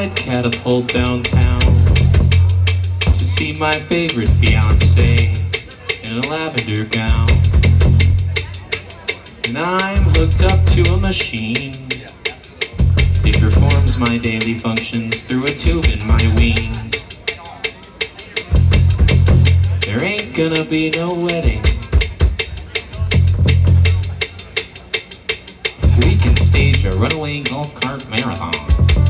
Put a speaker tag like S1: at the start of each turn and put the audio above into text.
S1: I'd catapult downtown to see my favorite fiance in a lavender gown. And I'm hooked up to a machine. It performs my daily functions through a tube in my ween. There ain't gonna be no wedding. So we can stage a runaway golf cart marathon.